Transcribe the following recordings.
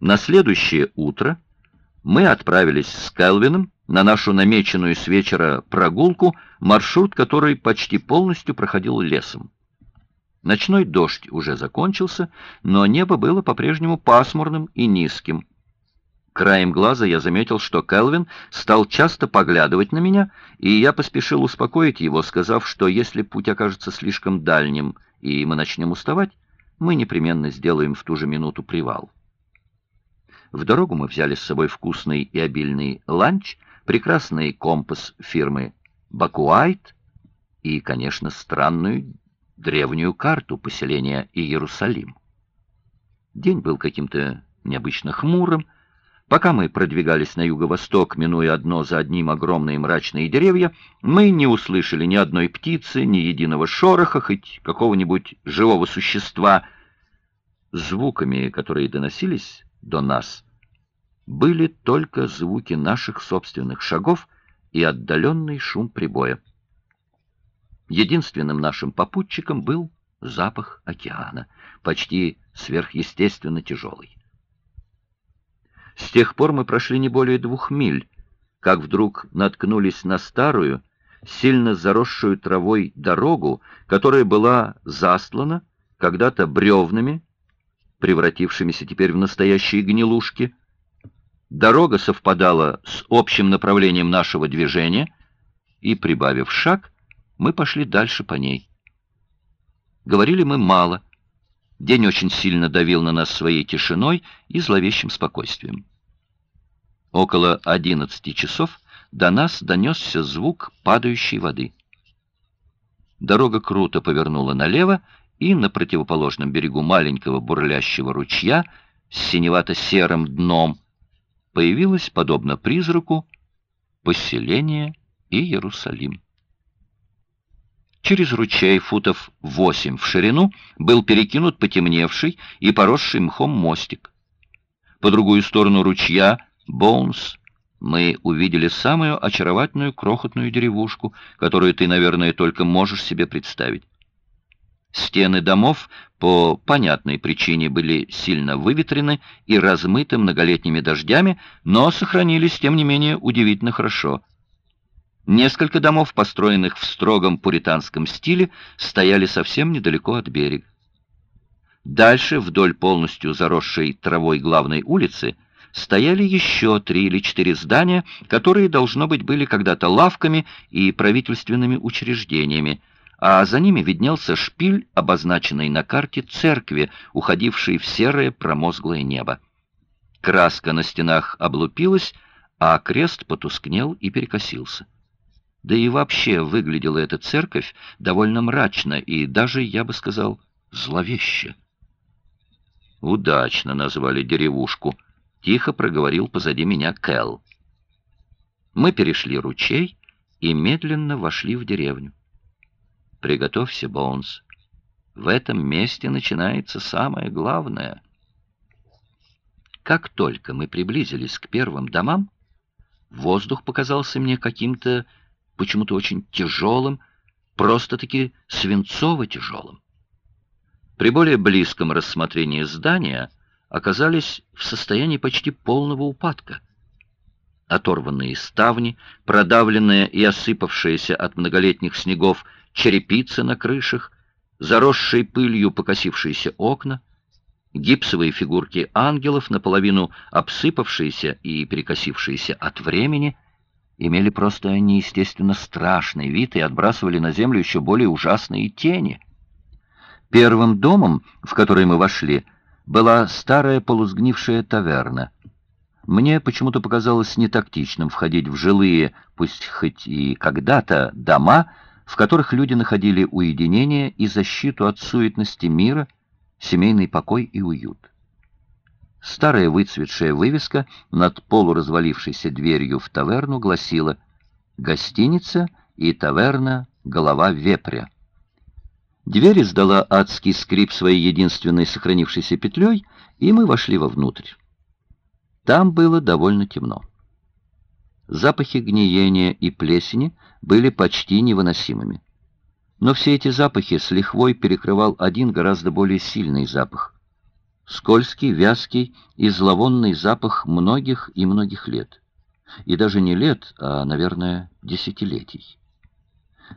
На следующее утро мы отправились с Келвином на нашу намеченную с вечера прогулку, маршрут который почти полностью проходил лесом. Ночной дождь уже закончился, но небо было по-прежнему пасмурным и низким. Краем глаза я заметил, что Келвин стал часто поглядывать на меня, и я поспешил успокоить его, сказав, что если путь окажется слишком дальним и мы начнем уставать, мы непременно сделаем в ту же минуту привал. В дорогу мы взяли с собой вкусный и обильный ланч, прекрасный компас фирмы «Бакуайт» и, конечно, странную древнюю карту поселения Иерусалим. День был каким-то необычно хмурым. Пока мы продвигались на юго-восток, минуя одно за одним огромные мрачные деревья, мы не услышали ни одной птицы, ни единого шороха, хоть какого-нибудь живого существа. Звуками, которые доносились до нас, были только звуки наших собственных шагов и отдаленный шум прибоя. Единственным нашим попутчиком был запах океана, почти сверхъестественно тяжелый. С тех пор мы прошли не более двух миль, как вдруг наткнулись на старую, сильно заросшую травой дорогу, которая была застлана когда-то бревнами, превратившимися теперь в настоящие гнилушки. Дорога совпадала с общим направлением нашего движения, и, прибавив шаг, мы пошли дальше по ней. Говорили мы мало. День очень сильно давил на нас своей тишиной и зловещим спокойствием. Около одиннадцати часов до нас донесся звук падающей воды. Дорога круто повернула налево, и на противоположном берегу маленького бурлящего ручья с синевато-серым дном появилось, подобно призраку, поселение Иерусалим. Через ручей футов восемь в ширину был перекинут потемневший и поросший мхом мостик. По другую сторону ручья, Боунс, мы увидели самую очаровательную крохотную деревушку, которую ты, наверное, только можешь себе представить. Стены домов по понятной причине были сильно выветрены и размыты многолетними дождями, но сохранились, тем не менее, удивительно хорошо. Несколько домов, построенных в строгом пуританском стиле, стояли совсем недалеко от берега. Дальше, вдоль полностью заросшей травой главной улицы, стояли еще три или четыре здания, которые, должно быть, были когда-то лавками и правительственными учреждениями, а за ними виднелся шпиль, обозначенный на карте церкви, уходившей в серое промозглое небо. Краска на стенах облупилась, а крест потускнел и перекосился. Да и вообще выглядела эта церковь довольно мрачно и даже, я бы сказал, зловеще. «Удачно назвали деревушку», — тихо проговорил позади меня Кэл. Мы перешли ручей и медленно вошли в деревню. «Приготовься, Боунс. В этом месте начинается самое главное». Как только мы приблизились к первым домам, воздух показался мне каким-то почему-то очень тяжелым, просто-таки свинцово-тяжелым. При более близком рассмотрении здания оказались в состоянии почти полного упадка. Оторванные ставни, продавленная и осыпавшаяся от многолетних снегов черепица на крышах, заросшие пылью покосившиеся окна, гипсовые фигурки ангелов, наполовину обсыпавшиеся и перекосившиеся от времени — имели просто неестественно страшный вид и отбрасывали на землю еще более ужасные тени. Первым домом, в который мы вошли, была старая полусгнившая таверна. Мне почему-то показалось нетактичным входить в жилые, пусть хоть и когда-то, дома, в которых люди находили уединение и защиту от суетности мира, семейный покой и уют. Старая выцветшая вывеска над полуразвалившейся дверью в таверну гласила «Гостиница и таверна «Голова вепря». Дверь издала адский скрип своей единственной сохранившейся петлей, и мы вошли вовнутрь. Там было довольно темно. Запахи гниения и плесени были почти невыносимыми. Но все эти запахи с лихвой перекрывал один гораздо более сильный запах скользкий, вязкий и зловонный запах многих и многих лет. И даже не лет, а, наверное, десятилетий.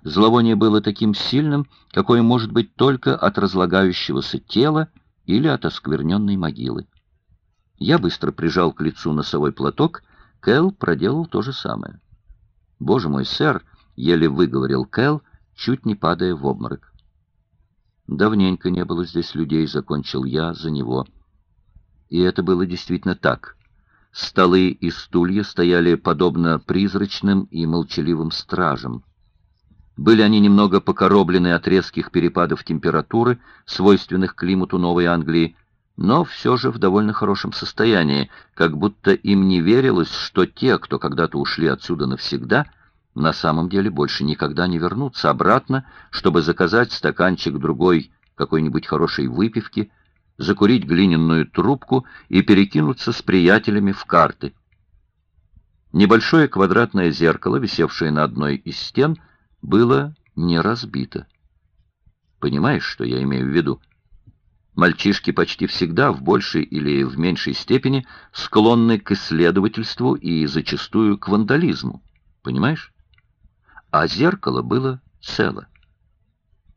Зловоние было таким сильным, какое может быть только от разлагающегося тела или от оскверненной могилы. Я быстро прижал к лицу носовой платок, Кэл проделал то же самое. «Боже мой, сэр!» — еле выговорил Кэл, чуть не падая в обморок. «Давненько не было здесь людей», — закончил я за него. И это было действительно так. Столы и стулья стояли подобно призрачным и молчаливым стражам. Были они немного покороблены от резких перепадов температуры, свойственных климату Новой Англии, но все же в довольно хорошем состоянии, как будто им не верилось, что те, кто когда-то ушли отсюда навсегда, на самом деле больше никогда не вернутся обратно, чтобы заказать стаканчик другой какой-нибудь хорошей выпивки, закурить глиняную трубку и перекинуться с приятелями в карты. Небольшое квадратное зеркало, висевшее на одной из стен, было не разбито. Понимаешь, что я имею в виду? Мальчишки почти всегда в большей или в меньшей степени склонны к исследовательству и зачастую к вандализму. Понимаешь? А зеркало было цело.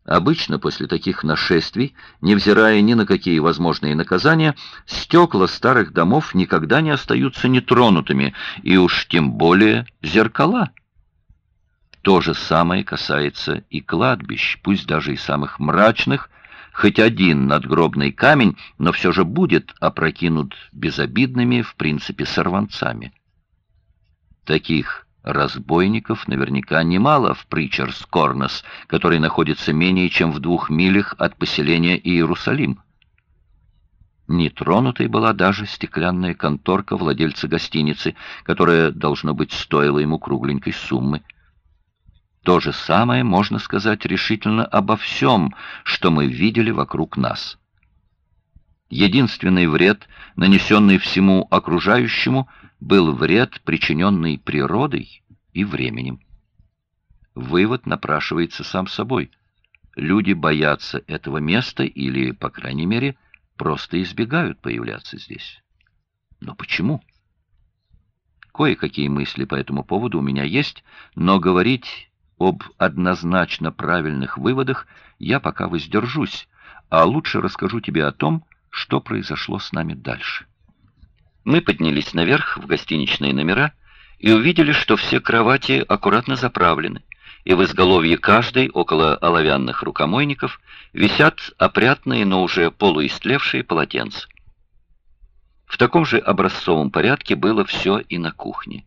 Обычно после таких нашествий, невзирая ни на какие возможные наказания, стекла старых домов никогда не остаются нетронутыми, и уж тем более зеркала. То же самое касается и кладбищ, пусть даже и самых мрачных, хоть один надгробный камень, но все же будет опрокинут безобидными, в принципе, сорванцами. Таких разбойников наверняка немало в Причерс-Корнес, который находится менее чем в двух милях от поселения Иерусалим. Нетронутой была даже стеклянная конторка владельца гостиницы, которая, должно быть, стоила ему кругленькой суммы. То же самое можно сказать решительно обо всем, что мы видели вокруг нас. Единственный вред, нанесенный всему окружающему, был вред, причиненный природой и временем. Вывод напрашивается сам собой. Люди боятся этого места или, по крайней мере, просто избегают появляться здесь. Но почему? Кое-какие мысли по этому поводу у меня есть, но говорить об однозначно правильных выводах я пока воздержусь, а лучше расскажу тебе о том, что произошло с нами дальше. Мы поднялись наверх в гостиничные номера и увидели, что все кровати аккуратно заправлены, и в изголовье каждой, около оловянных рукомойников, висят опрятные, но уже полуистлевшие полотенца. В таком же образцовом порядке было все и на кухне.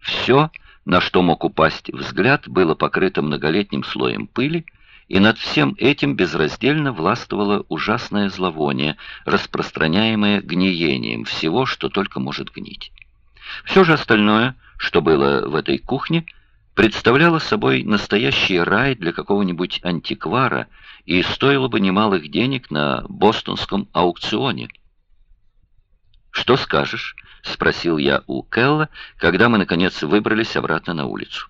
Все на что мог упасть взгляд, было покрыто многолетним слоем пыли, и над всем этим безраздельно властвовало ужасное зловоние, распространяемое гниением всего, что только может гнить. Все же остальное, что было в этой кухне, представляло собой настоящий рай для какого-нибудь антиквара и стоило бы немалых денег на бостонском аукционе. «Что скажешь?» — спросил я у Келла, когда мы, наконец, выбрались обратно на улицу.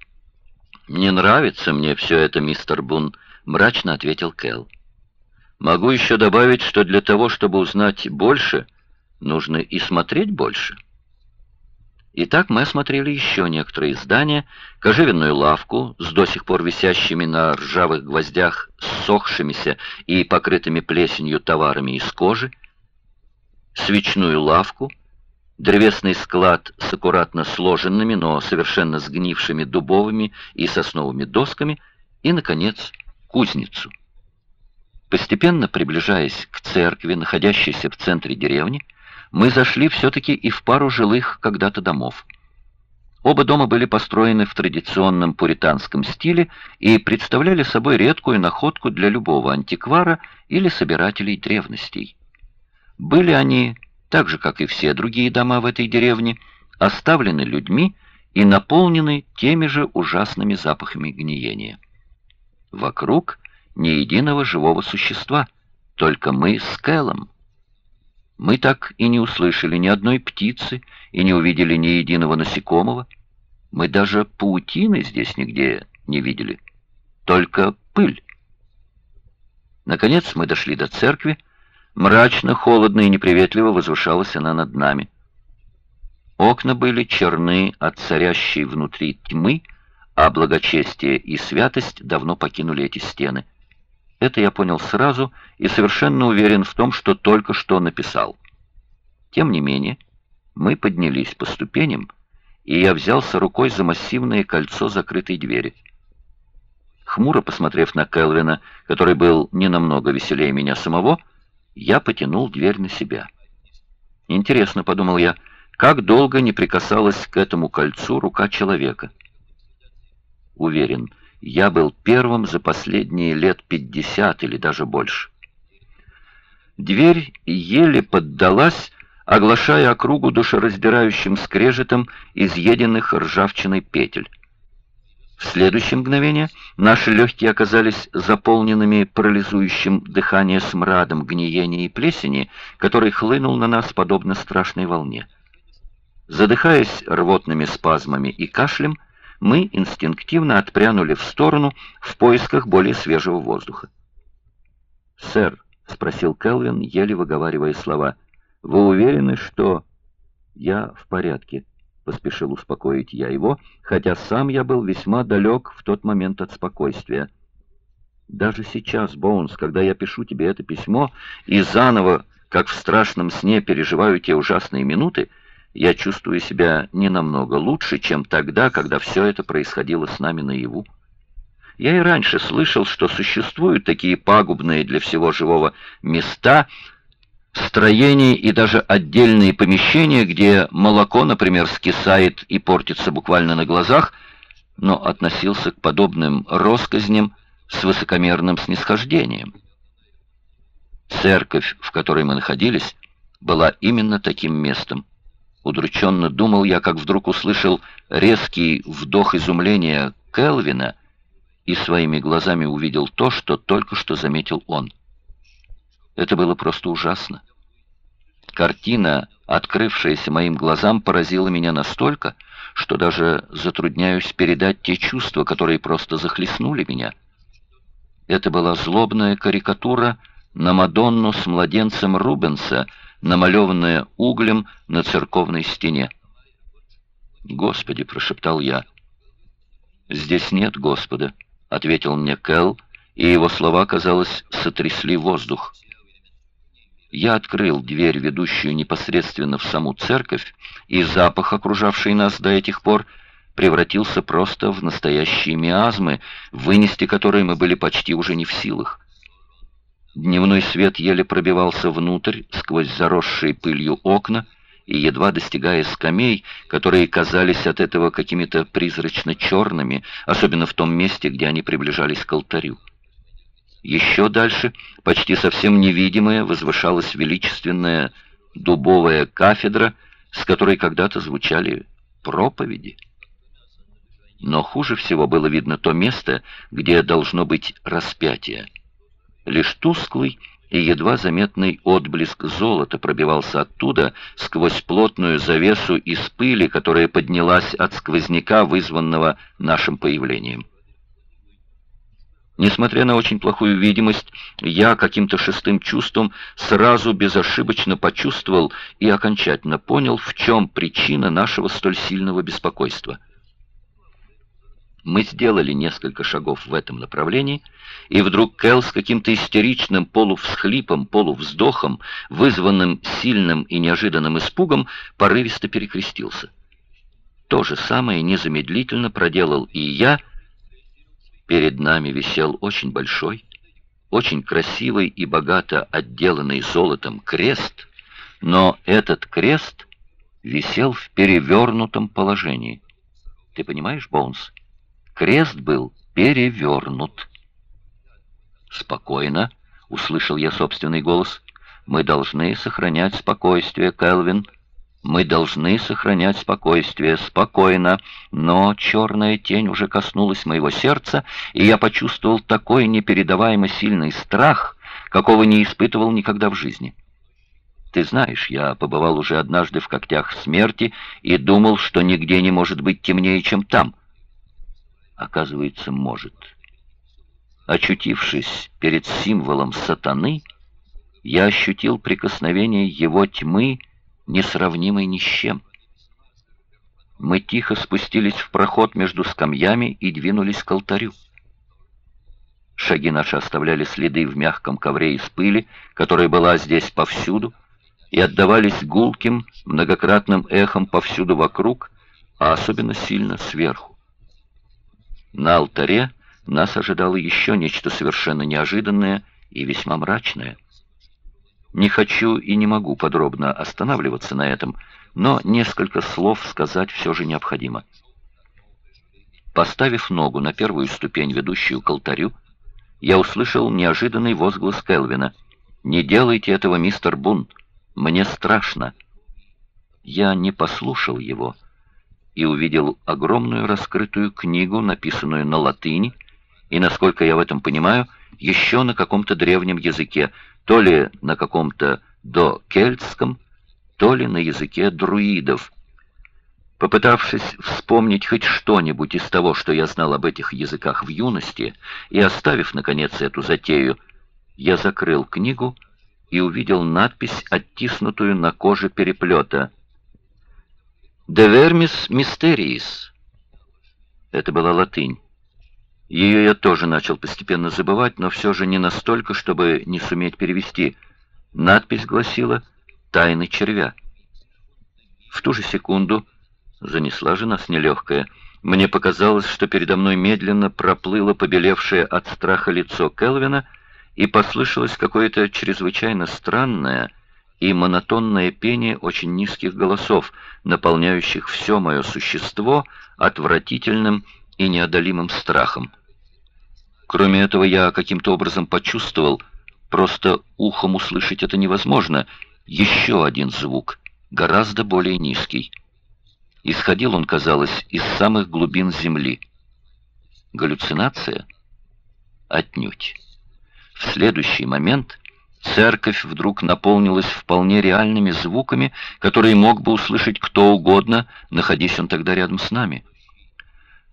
«Не нравится мне все это, мистер Бун», — мрачно ответил Келл. «Могу еще добавить, что для того, чтобы узнать больше, нужно и смотреть больше». Итак, мы осмотрели еще некоторые здания, кожевенную лавку с до сих пор висящими на ржавых гвоздях, ссохшимися и покрытыми плесенью товарами из кожи, свечную лавку, древесный склад с аккуратно сложенными, но совершенно сгнившими дубовыми и сосновыми досками и, наконец, кузницу. Постепенно приближаясь к церкви, находящейся в центре деревни, мы зашли все-таки и в пару жилых когда-то домов. Оба дома были построены в традиционном пуританском стиле и представляли собой редкую находку для любого антиквара или собирателей древностей. Были они, так же как и все другие дома в этой деревне, оставлены людьми и наполнены теми же ужасными запахами гниения. Вокруг ни единого живого существа, только мы с Кэллом. Мы так и не услышали ни одной птицы и не увидели ни единого насекомого. Мы даже паутины здесь нигде не видели, только пыль. Наконец мы дошли до церкви, Мрачно, холодно и неприветливо возвышалась она над нами. Окна были черны от царящей внутри тьмы, а благочестие и святость давно покинули эти стены. Это я понял сразу и совершенно уверен в том, что только что написал. Тем не менее, мы поднялись по ступеням, и я взялся рукой за массивное кольцо закрытой двери. Хмуро посмотрев на Келвина, который был не намного веселее меня самого, я потянул дверь на себя. Интересно, подумал я, как долго не прикасалась к этому кольцу рука человека. Уверен, я был первым за последние лет пятьдесят или даже больше. Дверь еле поддалась, оглашая округу душераздирающим скрежетом изъеденных ржавчиной петель. В следующее мгновение наши легкие оказались заполненными парализующим дыхание смрадом гниения и плесени, который хлынул на нас подобно страшной волне. Задыхаясь рвотными спазмами и кашлем, мы инстинктивно отпрянули в сторону в поисках более свежего воздуха. «Сэр», — спросил Келвин, еле выговаривая слова, — «вы уверены, что...» «Я в порядке», — поспешил успокоить я его, хотя сам я был весьма далек в тот момент от спокойствия. «Даже сейчас, Боунс, когда я пишу тебе это письмо и заново, как в страшном сне, переживаю те ужасные минуты, — я чувствую себя не намного лучше, чем тогда, когда все это происходило с нами наяву. Я и раньше слышал, что существуют такие пагубные для всего живого места, строения и даже отдельные помещения, где молоко, например, скисает и портится буквально на глазах, но относился к подобным россказням с высокомерным снисхождением. Церковь, в которой мы находились, была именно таким местом. Удрученно думал я, как вдруг услышал резкий вдох изумления Келвина и своими глазами увидел то, что только что заметил он. Это было просто ужасно. Картина, открывшаяся моим глазам, поразила меня настолько, что даже затрудняюсь передать те чувства, которые просто захлестнули меня. Это была злобная карикатура на Мадонну с младенцем Рубенса — намалеванное углем на церковной стене. «Господи!» — прошептал я. «Здесь нет Господа», — ответил мне Кэл, и его слова, казалось, сотрясли воздух. Я открыл дверь, ведущую непосредственно в саму церковь, и запах, окружавший нас до этих пор, превратился просто в настоящие миазмы, вынести которые мы были почти уже не в силах. Дневной свет еле пробивался внутрь, сквозь заросшие пылью окна, и, едва достигая скамей, которые казались от этого какими-то призрачно черными, особенно в том месте, где они приближались к алтарю. Еще дальше, почти совсем невидимая, возвышалась величественная дубовая кафедра, с которой когда-то звучали проповеди. Но хуже всего было видно то место, где должно быть распятие. Лишь тусклый и едва заметный отблеск золота пробивался оттуда сквозь плотную завесу из пыли, которая поднялась от сквозняка, вызванного нашим появлением. Несмотря на очень плохую видимость, я каким-то шестым чувством сразу безошибочно почувствовал и окончательно понял, в чем причина нашего столь сильного беспокойства — мы сделали несколько шагов в этом направлении, и вдруг Кэл с каким-то истеричным полувсхлипом, полувздохом, вызванным сильным и неожиданным испугом, порывисто перекрестился. То же самое незамедлительно проделал и я. Перед нами висел очень большой, очень красивый и богато отделанный золотом крест, но этот крест висел в перевернутом положении. Ты понимаешь, Боунс? Крест был перевернут. «Спокойно», — услышал я собственный голос. «Мы должны сохранять спокойствие, Келвин. Мы должны сохранять спокойствие, спокойно». Но черная тень уже коснулась моего сердца, и я почувствовал такой непередаваемо сильный страх, какого не испытывал никогда в жизни. Ты знаешь, я побывал уже однажды в когтях смерти и думал, что нигде не может быть темнее, чем там — оказывается, может. Очутившись перед символом сатаны, я ощутил прикосновение его тьмы, несравнимой ни с чем. Мы тихо спустились в проход между скамьями и двинулись к алтарю. Шаги наши оставляли следы в мягком ковре из пыли, которая была здесь повсюду, и отдавались гулким, многократным эхом повсюду вокруг, а особенно сильно сверху. На алтаре нас ожидало еще нечто совершенно неожиданное и весьма мрачное. Не хочу и не могу подробно останавливаться на этом, но несколько слов сказать все же необходимо. Поставив ногу на первую ступень, ведущую к алтарю, я услышал неожиданный возглас Келвина. «Не делайте этого, мистер Бун! Мне страшно!» Я не послушал его и увидел огромную раскрытую книгу, написанную на латыни, и, насколько я в этом понимаю, еще на каком-то древнем языке, то ли на каком-то докельтском, то ли на языке друидов. Попытавшись вспомнить хоть что-нибудь из того, что я знал об этих языках в юности, и оставив, наконец, эту затею, я закрыл книгу и увидел надпись, оттиснутую на коже переплета «De vermis mysteriis». Это была латынь. Ее я тоже начал постепенно забывать, но все же не настолько, чтобы не суметь перевести. Надпись гласила «Тайны червя». В ту же секунду занесла же нас нелегкая. Мне показалось, что передо мной медленно проплыло побелевшее от страха лицо Келвина, и послышалось какое-то чрезвычайно странное и монотонное пение очень низких голосов, наполняющих все мое существо отвратительным и неодолимым страхом. Кроме этого, я каким-то образом почувствовал, просто ухом услышать это невозможно, еще один звук, гораздо более низкий. Исходил он, казалось, из самых глубин земли. Галлюцинация? Отнюдь. В следующий момент церковь вдруг наполнилась вполне реальными звуками, которые мог бы услышать кто угодно, находясь он тогда рядом с нами.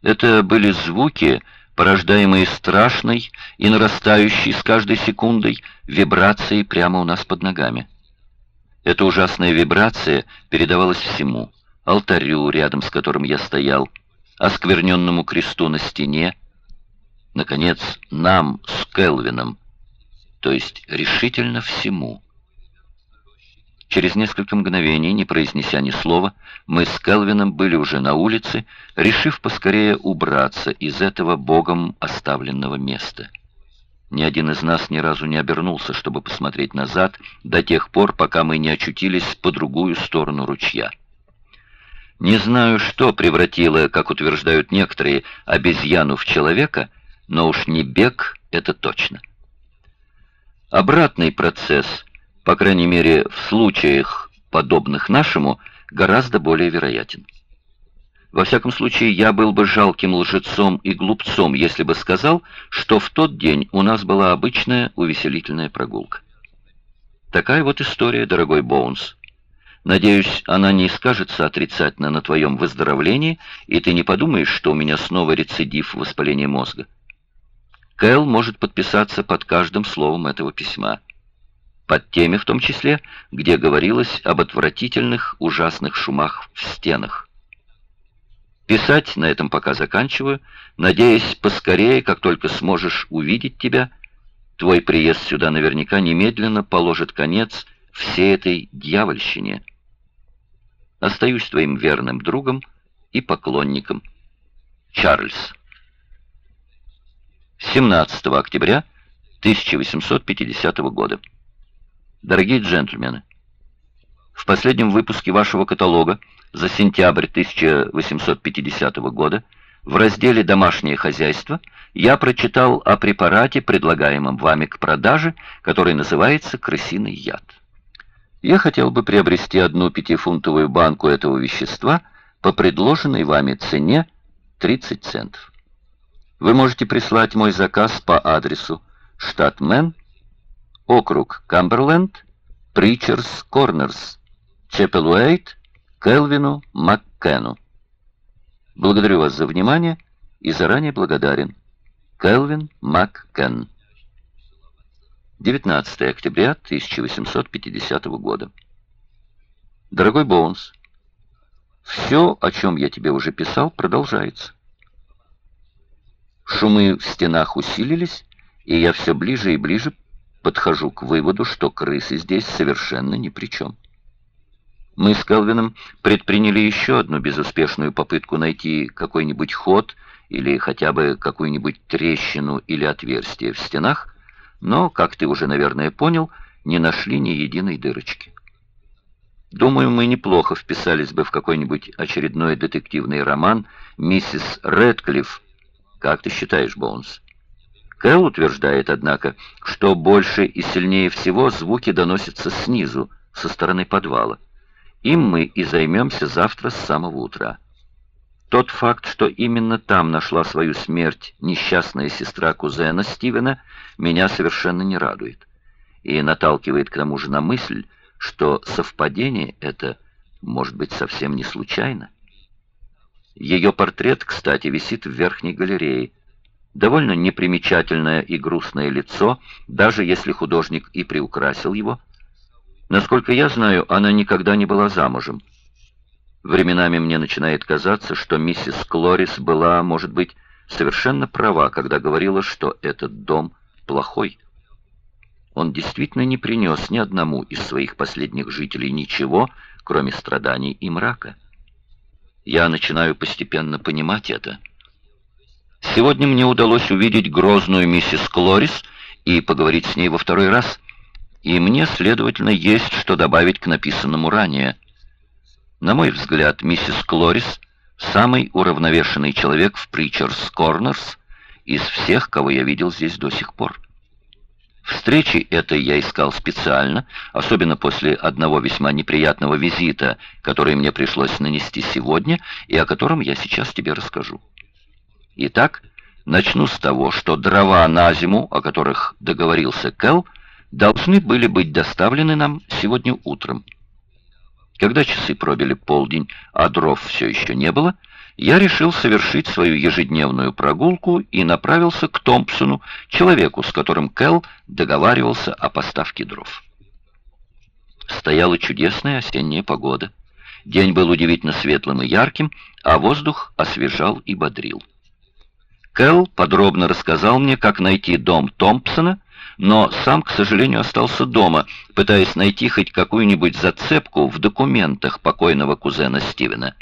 Это были звуки, порождаемые страшной и нарастающей с каждой секундой вибрацией прямо у нас под ногами. Эта ужасная вибрация передавалась всему, алтарю, рядом с которым я стоял, оскверненному кресту на стене, наконец, нам с Келвином, то есть решительно всему. Через несколько мгновений, не произнеся ни слова, мы с Келвином были уже на улице, решив поскорее убраться из этого богом оставленного места. Ни один из нас ни разу не обернулся, чтобы посмотреть назад, до тех пор, пока мы не очутились по другую сторону ручья. Не знаю, что превратило, как утверждают некоторые, обезьяну в человека, но уж не бег, это точно. Обратный процесс по крайней мере, в случаях, подобных нашему, гораздо более вероятен. Во всяком случае, я был бы жалким лжецом и глупцом, если бы сказал, что в тот день у нас была обычная увеселительная прогулка. Такая вот история, дорогой Боунс. Надеюсь, она не скажется отрицательно на твоем выздоровлении, и ты не подумаешь, что у меня снова рецидив воспаления мозга. Кэл может подписаться под каждым словом этого письма под теми в том числе, где говорилось об отвратительных, ужасных шумах в стенах. Писать на этом пока заканчиваю, надеясь поскорее, как только сможешь увидеть тебя, твой приезд сюда наверняка немедленно положит конец всей этой дьявольщине. Остаюсь твоим верным другом и поклонником. Чарльз. 17 октября 1850 года. Дорогие джентльмены, в последнем выпуске вашего каталога за сентябрь 1850 года в разделе «Домашнее хозяйство» я прочитал о препарате, предлагаемом вами к продаже, который называется крысиный яд. Я хотел бы приобрести одну пятифунтовую банку этого вещества по предложенной вами цене 30 центов. Вы можете прислать мой заказ по адресу штат Мэн, округ Камберленд, Причерс Корнерс, Чепелуэйт, Келвину Маккену. Благодарю вас за внимание и заранее благодарен. Келвин Маккен. 19 октября 1850 года. Дорогой Боунс, все, о чем я тебе уже писал, продолжается. Шумы в стенах усилились, и я все ближе и ближе подхожу к выводу, что крысы здесь совершенно ни при чем. Мы с Келвином предприняли еще одну безуспешную попытку найти какой-нибудь ход или хотя бы какую-нибудь трещину или отверстие в стенах, но, как ты уже, наверное, понял, не нашли ни единой дырочки. Думаю, мы неплохо вписались бы в какой-нибудь очередной детективный роман «Миссис Рэдклифф». Как ты считаешь, Боунс? Кэл утверждает, однако, что больше и сильнее всего звуки доносятся снизу, со стороны подвала. Им мы и займемся завтра с самого утра. Тот факт, что именно там нашла свою смерть несчастная сестра кузена Стивена, меня совершенно не радует. И наталкивает к тому же на мысль, что совпадение это может быть совсем не случайно. Ее портрет, кстати, висит в верхней галерее. Довольно непримечательное и грустное лицо, даже если художник и приукрасил его, Насколько я знаю, она никогда не была замужем. Временами мне начинает казаться, что миссис Клорис была, может быть, совершенно права, когда говорила, что этот дом плохой. Он действительно не принес ни одному из своих последних жителей ничего, кроме страданий и мрака. Я начинаю постепенно понимать это. Сегодня мне удалось увидеть грозную миссис Клорис и поговорить с ней во второй раз — и мне, следовательно, есть что добавить к написанному ранее. На мой взгляд, миссис Клорис — самый уравновешенный человек в Причерс Корнерс из всех, кого я видел здесь до сих пор. Встречи этой я искал специально, особенно после одного весьма неприятного визита, который мне пришлось нанести сегодня и о котором я сейчас тебе расскажу. Итак, начну с того, что дрова на зиму, о которых договорился Кэл, — должны были быть доставлены нам сегодня утром. Когда часы пробили полдень, а дров все еще не было, я решил совершить свою ежедневную прогулку и направился к Томпсону, человеку, с которым Кэл договаривался о поставке дров. Стояла чудесная осенняя погода. День был удивительно светлым и ярким, а воздух освежал и бодрил. Кэл подробно рассказал мне, как найти дом Томпсона, но сам, к сожалению, остался дома, пытаясь найти хоть какую-нибудь зацепку в документах покойного кузена Стивена.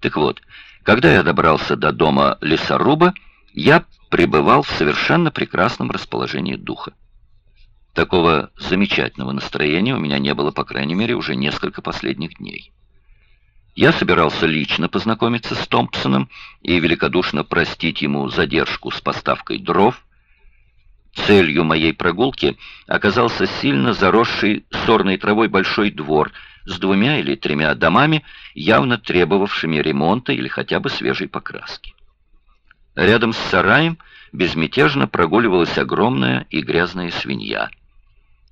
Так вот, когда я добрался до дома лесоруба, я пребывал в совершенно прекрасном расположении духа. Такого замечательного настроения у меня не было, по крайней мере, уже несколько последних дней. Я собирался лично познакомиться с Томпсоном и великодушно простить ему задержку с поставкой дров, Целью моей прогулки оказался сильно заросший сорной травой большой двор с двумя или тремя домами, явно требовавшими ремонта или хотя бы свежей покраски. Рядом с сараем безмятежно прогуливалась огромная и грязная свинья.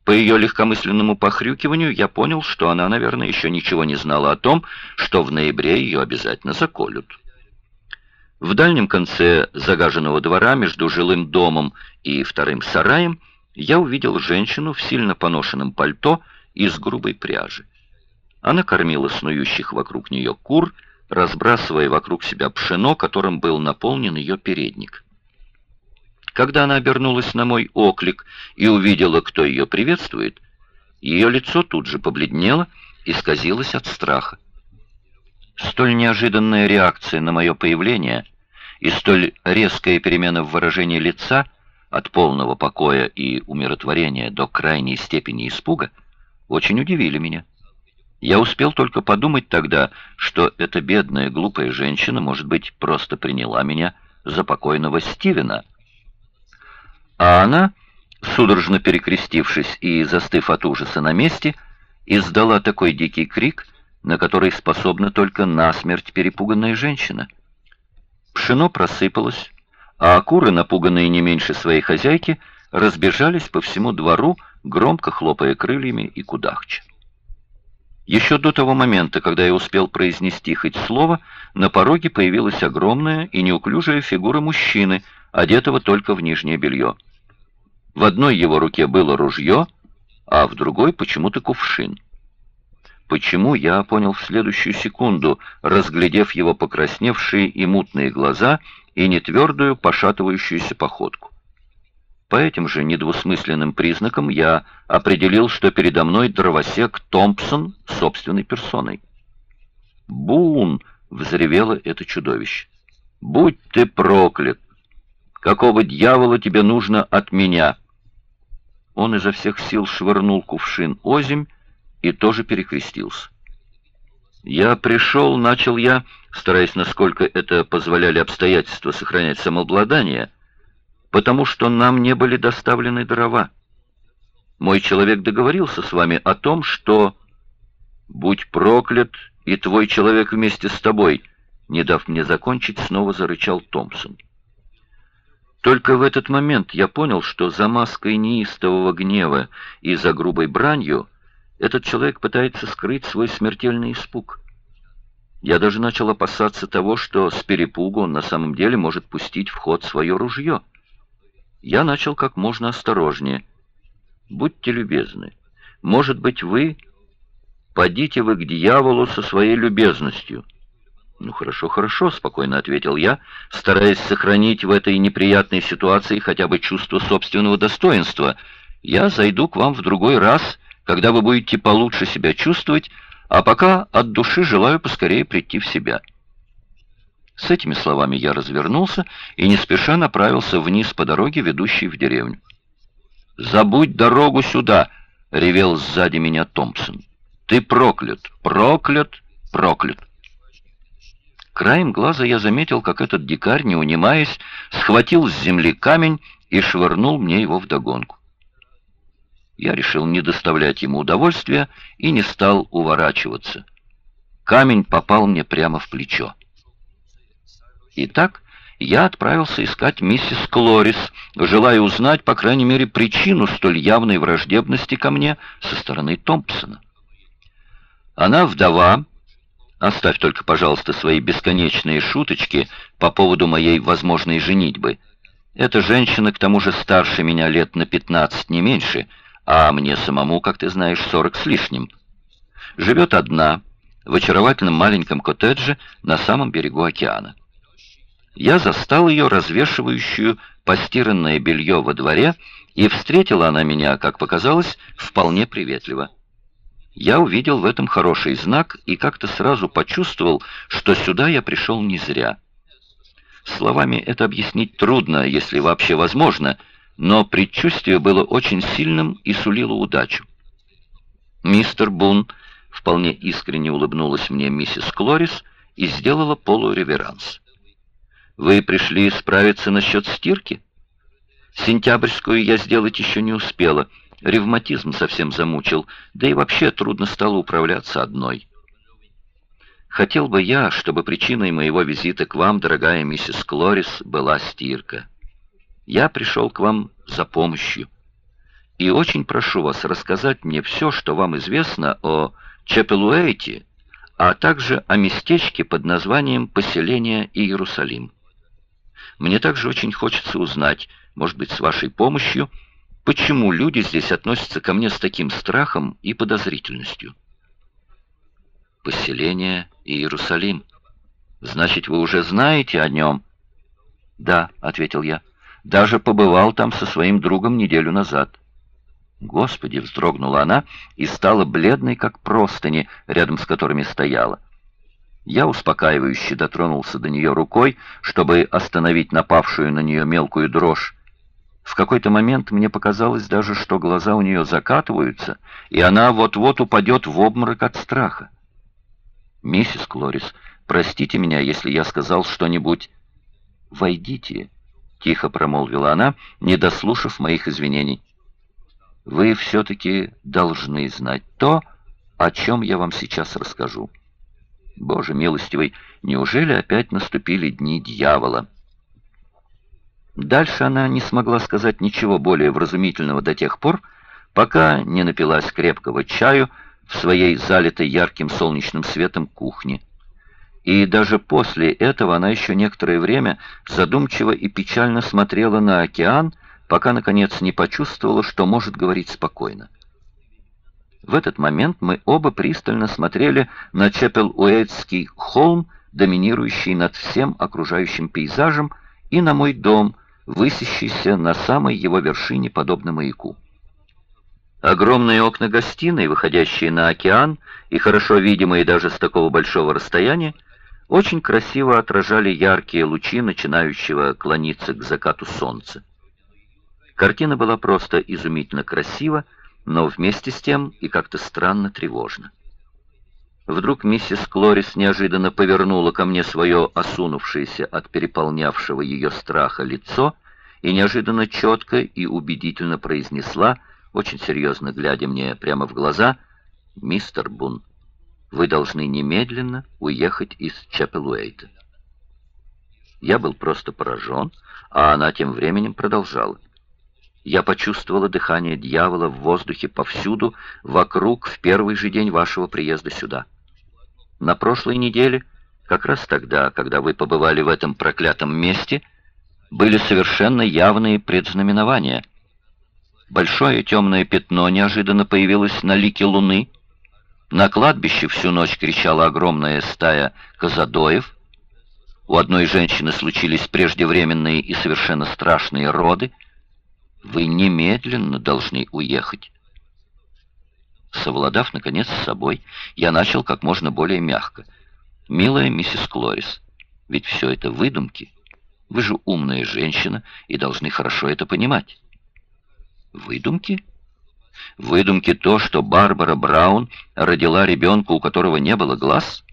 По ее легкомысленному похрюкиванию я понял, что она, наверное, еще ничего не знала о том, что в ноябре ее обязательно заколют. В дальнем конце загаженного двора между жилым домом и вторым сараем я увидел женщину в сильно поношенном пальто из грубой пряжи. Она кормила снующих вокруг нее кур, разбрасывая вокруг себя пшено, которым был наполнен ее передник. Когда она обернулась на мой оклик и увидела, кто ее приветствует, ее лицо тут же побледнело и сказилось от страха. Столь неожиданная реакция на мое появление и столь резкая перемена в выражении лица от полного покоя и умиротворения до крайней степени испуга очень удивили меня. Я успел только подумать тогда, что эта бедная глупая женщина, может быть, просто приняла меня за покойного Стивена. А она, судорожно перекрестившись и застыв от ужаса на месте, издала такой дикий крик, на который способна только насмерть перепуганная женщина — Пшено просыпалось, а куры, напуганные не меньше своей хозяйки, разбежались по всему двору, громко хлопая крыльями и кудахча. Еще до того момента, когда я успел произнести хоть слово, на пороге появилась огромная и неуклюжая фигура мужчины, одетого только в нижнее белье. В одной его руке было ружье, а в другой почему-то кувшин. Почему, я понял в следующую секунду, разглядев его покрасневшие и мутные глаза и нетвердую пошатывающуюся походку. По этим же недвусмысленным признакам я определил, что передо мной дровосек Томпсон собственной персоной. «Бун!» — взревело это чудовище. «Будь ты проклят! Какого дьявола тебе нужно от меня?» Он изо всех сил швырнул кувшин озимь и тоже перекрестился. «Я пришел», — начал я, стараясь, насколько это позволяли обстоятельства, сохранять самообладание — потому что нам не были доставлены дрова. Мой человек договорился с вами о том, что... Будь проклят, и твой человек вместе с тобой, не дав мне закончить, снова зарычал Томпсон. Только в этот момент я понял, что за маской неистового гнева и за грубой бранью этот человек пытается скрыть свой смертельный испуг. Я даже начал опасаться того, что с перепугу он на самом деле может пустить в ход свое ружье. Я начал как можно осторожнее. «Будьте любезны. Может быть, вы... Подите вы к дьяволу со своей любезностью». «Ну, хорошо, хорошо», — спокойно ответил я, стараясь сохранить в этой неприятной ситуации хотя бы чувство собственного достоинства. «Я зайду к вам в другой раз, когда вы будете получше себя чувствовать, а пока от души желаю поскорее прийти в себя». С этими словами я развернулся и не спеша направился вниз по дороге, ведущей в деревню. «Забудь дорогу сюда!» — ревел сзади меня Томпсон. «Ты проклят! Проклят! Проклят!» Краем глаза я заметил, как этот дикарь, не унимаясь, схватил с земли камень и швырнул мне его вдогонку. Я решил не доставлять ему удовольствия и не стал уворачиваться. Камень попал мне прямо в плечо. Итак, я отправился искать миссис Клорис, желая узнать, по крайней мере, причину столь явной враждебности ко мне со стороны Томпсона. Она вдова. Оставь только, пожалуйста, свои бесконечные шуточки по поводу моей возможной женитьбы. Эта женщина, к тому же, старше меня лет на пятнадцать, не меньше, а мне самому, как ты знаешь, сорок с лишним. Живет одна, в очаровательном маленьком коттедже на самом берегу океана я застал ее развешивающую постиранное белье во дворе, и встретила она меня, как показалось, вполне приветливо. Я увидел в этом хороший знак и как-то сразу почувствовал, что сюда я пришел не зря. Словами это объяснить трудно, если вообще возможно, но предчувствие было очень сильным и сулило удачу. Мистер Бун вполне искренне улыбнулась мне миссис Клорис и сделала полуреверанс. Вы пришли справиться насчет стирки? Сентябрьскую я сделать еще не успела. Ревматизм совсем замучил, да и вообще трудно стало управляться одной. Хотел бы я, чтобы причиной моего визита к вам, дорогая миссис Клорис, была стирка. Я пришел к вам за помощью. И очень прошу вас рассказать мне все, что вам известно о Чепелуэйте, а также о местечке под названием «Поселение Иерусалим». Мне также очень хочется узнать, может быть, с вашей помощью, почему люди здесь относятся ко мне с таким страхом и подозрительностью. Поселение Иерусалим. Значит, вы уже знаете о нем? Да, ответил я. Даже побывал там со своим другом неделю назад. Господи, вздрогнула она и стала бледной, как простыни, рядом с которыми стояла. Я успокаивающе дотронулся до нее рукой, чтобы остановить напавшую на нее мелкую дрожь. В какой-то момент мне показалось даже, что глаза у нее закатываются, и она вот-вот упадет в обморок от страха. «Миссис Клорис, простите меня, если я сказал что-нибудь...» «Войдите», — тихо промолвила она, не дослушав моих извинений. «Вы все-таки должны знать то, о чем я вам сейчас расскажу». Боже милостивый, неужели опять наступили дни дьявола? Дальше она не смогла сказать ничего более вразумительного до тех пор, пока не напилась крепкого чаю в своей залитой ярким солнечным светом кухне. И даже после этого она еще некоторое время задумчиво и печально смотрела на океан, пока, наконец, не почувствовала, что может говорить спокойно. В этот момент мы оба пристально смотрели на Чепел-Уэйтский холм, доминирующий над всем окружающим пейзажем, и на мой дом, высящийся на самой его вершине, подобно маяку. Огромные окна гостиной, выходящие на океан и хорошо видимые даже с такого большого расстояния, очень красиво отражали яркие лучи начинающего клониться к закату солнца. Картина была просто изумительно красива, но вместе с тем и как-то странно тревожно. Вдруг миссис Клорис неожиданно повернула ко мне свое осунувшееся от переполнявшего ее страха лицо и неожиданно четко и убедительно произнесла, очень серьезно глядя мне прямо в глаза, «Мистер Бун, вы должны немедленно уехать из Чапелуэйта». Я был просто поражен, а она тем временем продолжала. Я почувствовала дыхание дьявола в воздухе повсюду, вокруг, в первый же день вашего приезда сюда. На прошлой неделе, как раз тогда, когда вы побывали в этом проклятом месте, были совершенно явные предзнаменования. Большое темное пятно неожиданно появилось на лике луны. На кладбище всю ночь кричала огромная стая казадоев. У одной женщины случились преждевременные и совершенно страшные роды — вы немедленно должны уехать. Совладав, наконец, с собой, я начал как можно более мягко. «Милая миссис Клорис, ведь все это выдумки. Вы же умная женщина и должны хорошо это понимать». «Выдумки?» «Выдумки то, что Барбара Браун родила ребенка, у которого не было глаз?»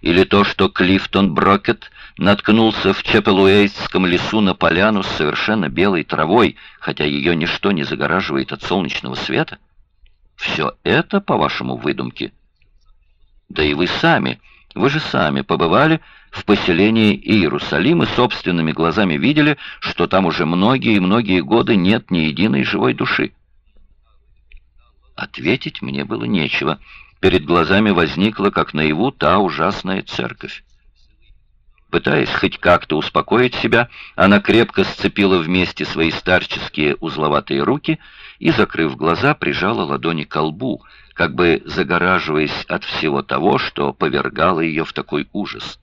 Или то, что Клифтон Брокет наткнулся в Чепелуэйском лесу на поляну с совершенно белой травой, хотя ее ничто не загораживает от солнечного света? Все это, по-вашему, выдумки? Да и вы сами, вы же сами побывали в поселении Иерусалим и собственными глазами видели, что там уже многие и многие годы нет ни единой живой души. Ответить мне было нечего. Перед глазами возникла, как наяву, та ужасная церковь. Пытаясь хоть как-то успокоить себя, она крепко сцепила вместе свои старческие узловатые руки и, закрыв глаза, прижала ладони к лбу, как бы загораживаясь от всего того, что повергало ее в такой ужас.